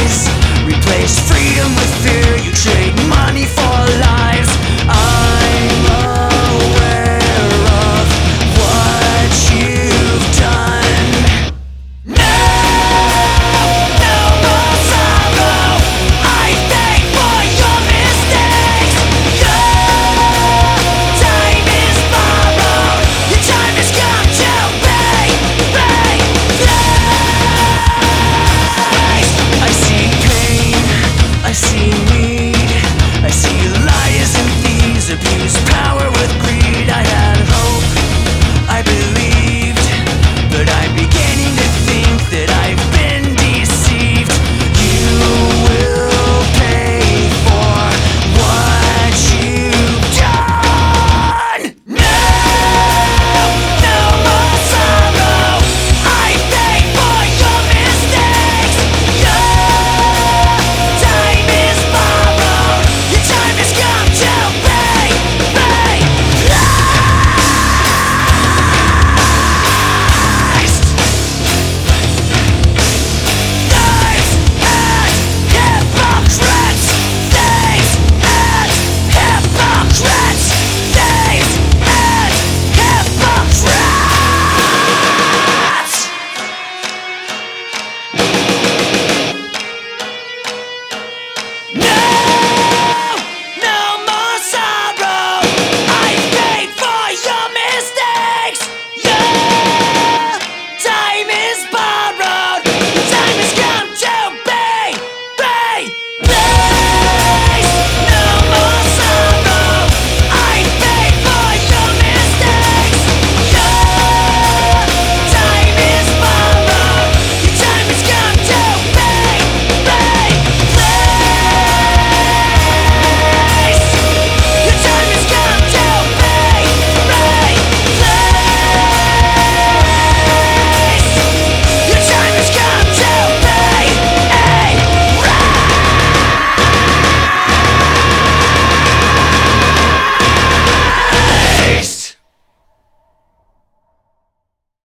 lies Replace freedom with fear. You trade money for